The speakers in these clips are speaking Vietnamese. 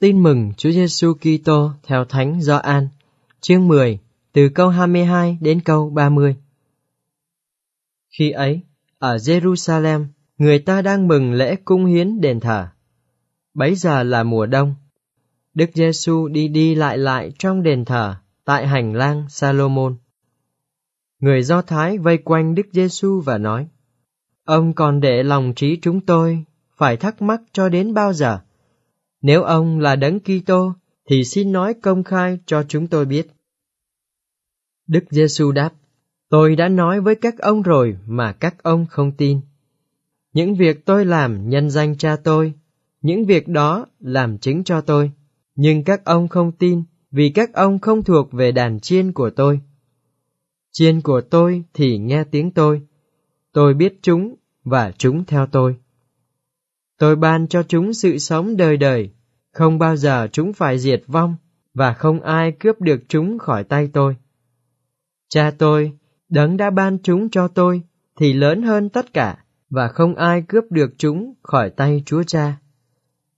Tin mừng Chúa Giêsu Kitô theo Thánh Gioan, chương 10, từ câu 22 đến câu 30. Khi ấy, ở Jerusalem, người ta đang mừng lễ cung hiến đền thờ. Bấy giờ là mùa đông. Đức Giêsu đi đi lại lại trong đền thờ tại hành lang Salomon. Người Do Thái vây quanh Đức Giêsu và nói: Ông còn để lòng trí chúng tôi phải thắc mắc cho đến bao giờ? Nếu ông là đấng Kitô thì xin nói công khai cho chúng tôi biết. Đức Giêsu đáp: Tôi đã nói với các ông rồi mà các ông không tin. Những việc tôi làm nhân danh cha tôi, những việc đó làm chứng cho tôi, nhưng các ông không tin vì các ông không thuộc về đàn chiên của tôi. Chiên của tôi thì nghe tiếng tôi, tôi biết chúng và chúng theo tôi. Tôi ban cho chúng sự sống đời đời, không bao giờ chúng phải diệt vong, và không ai cướp được chúng khỏi tay tôi. Cha tôi, đấng đã ban chúng cho tôi, thì lớn hơn tất cả, và không ai cướp được chúng khỏi tay Chúa Cha.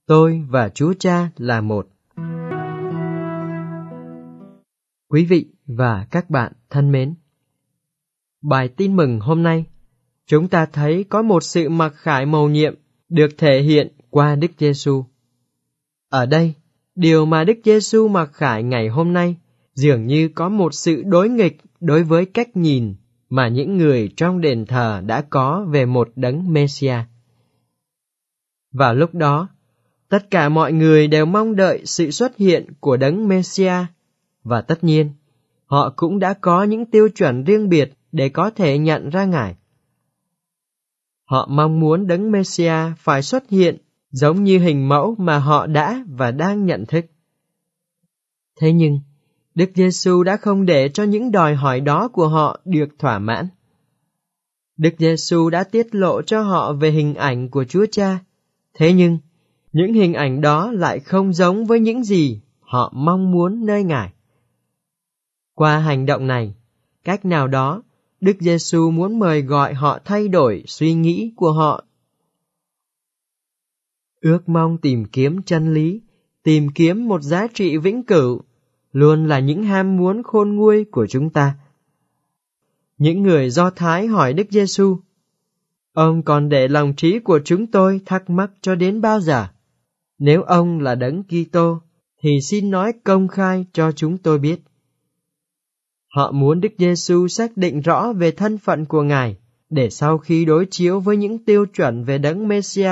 Tôi và Chúa Cha là một. Quý vị và các bạn thân mến, bài tin mừng hôm nay, chúng ta thấy có một sự mặc khải mầu nhiệm được thể hiện qua Đức Giêsu. Ở đây, điều mà Đức Giêsu mặc khải ngày hôm nay dường như có một sự đối nghịch đối với cách nhìn mà những người trong đền thờ đã có về một đấng Messia. Vào lúc đó, tất cả mọi người đều mong đợi sự xuất hiện của đấng Messia và tất nhiên, họ cũng đã có những tiêu chuẩn riêng biệt để có thể nhận ra Ngài. Họ mong muốn đấng Messia phải xuất hiện giống như hình mẫu mà họ đã và đang nhận thức. Thế nhưng, Đức Giêsu đã không để cho những đòi hỏi đó của họ được thỏa mãn. Đức Giêsu đã tiết lộ cho họ về hình ảnh của Chúa Cha. Thế nhưng, những hình ảnh đó lại không giống với những gì họ mong muốn nơi Ngài. Qua hành động này, cách nào đó, Đức Giêsu muốn mời gọi họ thay đổi suy nghĩ của họ. Ước mong tìm kiếm chân lý, tìm kiếm một giá trị vĩnh cửu, luôn là những ham muốn khôn nguôi của chúng ta. Những người Do Thái hỏi Đức Giêsu, Ông còn để lòng trí của chúng tôi thắc mắc cho đến bao giờ? Nếu ông là đấng Kitô, thì xin nói công khai cho chúng tôi biết. Họ muốn Đức Giêsu xác định rõ về thân phận của Ngài, để sau khi đối chiếu với những tiêu chuẩn về đấng Messia,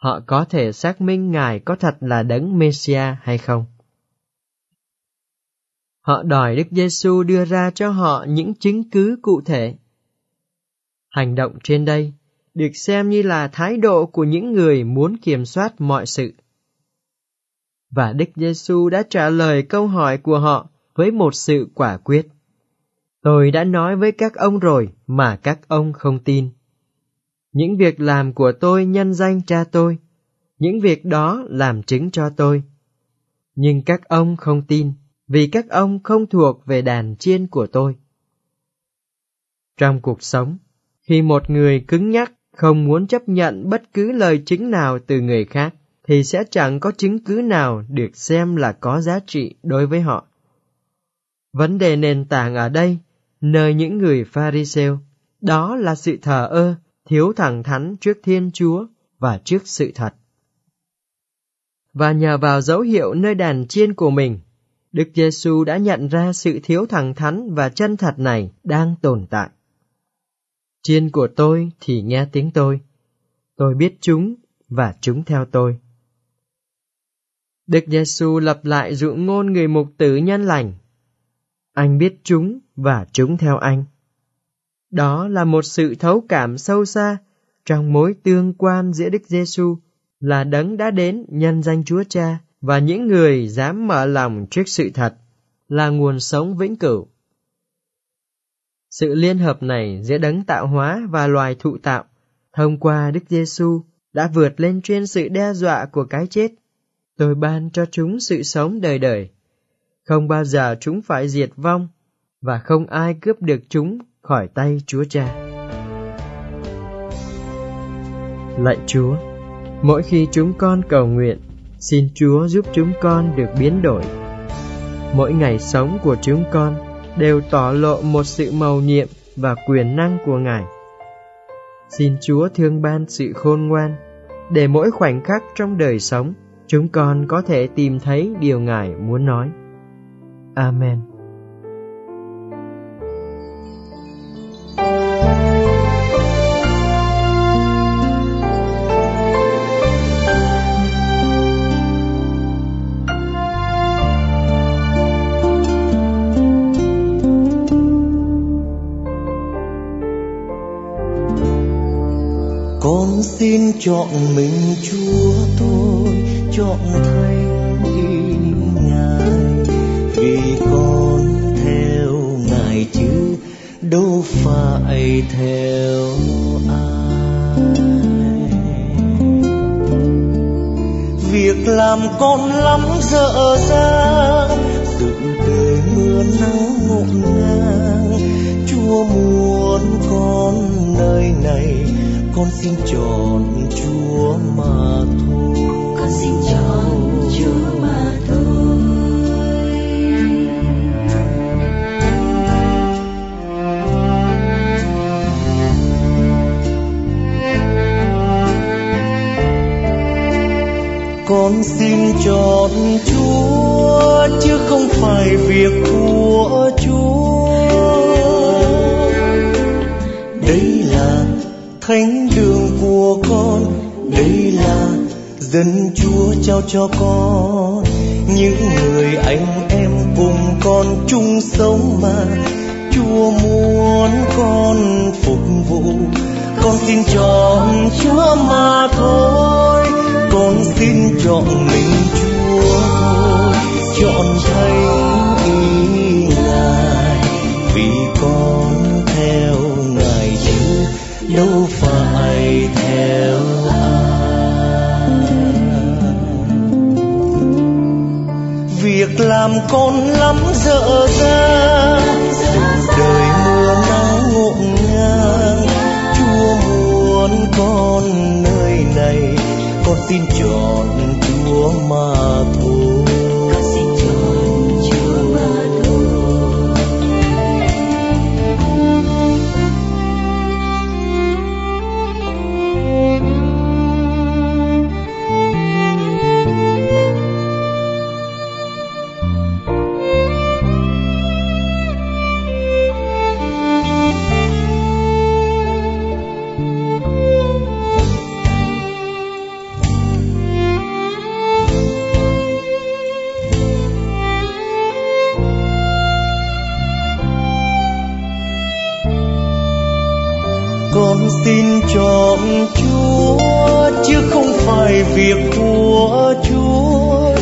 họ có thể xác minh Ngài có thật là đấng Messiah hay không. Họ đòi Đức Giêsu đưa ra cho họ những chứng cứ cụ thể. Hành động trên đây được xem như là thái độ của những người muốn kiểm soát mọi sự. Và Đức Giêsu đã trả lời câu hỏi của họ với một sự quả quyết. Tôi đã nói với các ông rồi mà các ông không tin. Những việc làm của tôi nhân danh cha tôi, những việc đó làm chứng cho tôi. Nhưng các ông không tin, vì các ông không thuộc về đàn chiên của tôi. Trong cuộc sống, khi một người cứng nhắc không muốn chấp nhận bất cứ lời chứng nào từ người khác, thì sẽ chẳng có chứng cứ nào được xem là có giá trị đối với họ. Vấn đề nền tảng ở đây nơi những người Pharisêu, đó là sự thờ ơ, thiếu thẳng thắn trước Thiên Chúa và trước sự thật. Và nhờ vào dấu hiệu nơi đàn chiên của mình, Đức Giêsu đã nhận ra sự thiếu thẳng thắn và chân thật này đang tồn tại. Chiên của tôi thì nghe tiếng tôi, tôi biết chúng và chúng theo tôi. Đức Giêsu lặp lại dụ ngôn người mục tử nhân lành anh biết chúng và chúng theo anh. Đó là một sự thấu cảm sâu xa trong mối tương quan giữa Đức Giêsu là đấng đã đến nhân danh Chúa Cha và những người dám mở lòng trước sự thật là nguồn sống vĩnh cửu. Sự liên hợp này giữa đấng tạo hóa và loài thụ tạo thông qua Đức Giêsu đã vượt lên trên sự đe dọa của cái chết. Tôi ban cho chúng sự sống đời đời không bao giờ chúng phải diệt vong và không ai cướp được chúng khỏi tay Chúa Cha. Lạy Chúa, mỗi khi chúng con cầu nguyện, Xin Chúa giúp chúng con được biến đổi. Mỗi ngày sống của chúng con đều tỏ lộ một sự màu nhiệm và quyền năng của Ngài. Xin Chúa thương ban sự khôn ngoan để mỗi khoảnh khắc trong đời sống chúng con có thể tìm thấy điều Ngài muốn nói. Amen. Chọn mình chúa tôi, chọn thánh đi ngài. Vì con theo ngài chứ, đâu phải theo ai. Việc làm con lắm dở dang sự đời mưa nắng ngổn ngang. Chúa muốn con nơi này, con xin chọn mà thôi. Con xin chọn Chúa mà thôi. Con xin chọn Chúa chứ không phải việc của Chúa. Đây là thánh đường của con đây là dân chúa trao cho con. Những người anh em cùng con chung sống mà chúa muốn con phục vụ. Con xin chọn chúa mà thôi. Con xin chọn mình chúa thôi. Chọn thầy. Việc làm con lắm dở dang đời mưa nắng ngộn ngang, chúa muốn con nơi này. Con xin chọn chúa mà thôi con xin chọn Chúa chứ không phải việc của Chúa.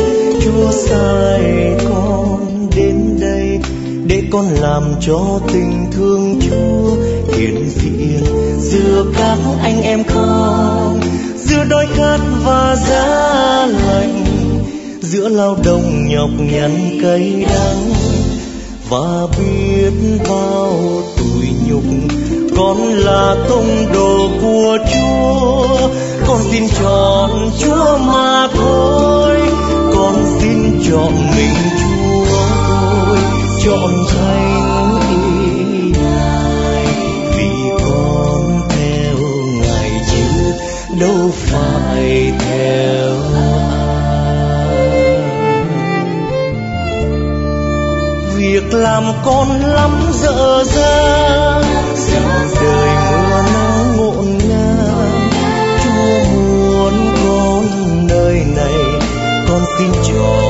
Chúa sai con đến đây để con làm cho tình thương Chúa hiện diện giữa các anh em con, giữa đói khát và giá lạnh, giữa lao động nhọc nhằn cay đắng và biết bao tủi nhục con là tông đồ của Chúa. Con xin chọn Chúa mà việc làm con lắm dở dang đời mưa nắng ngổn ngang, chúa muốn con nơi này con xin cho.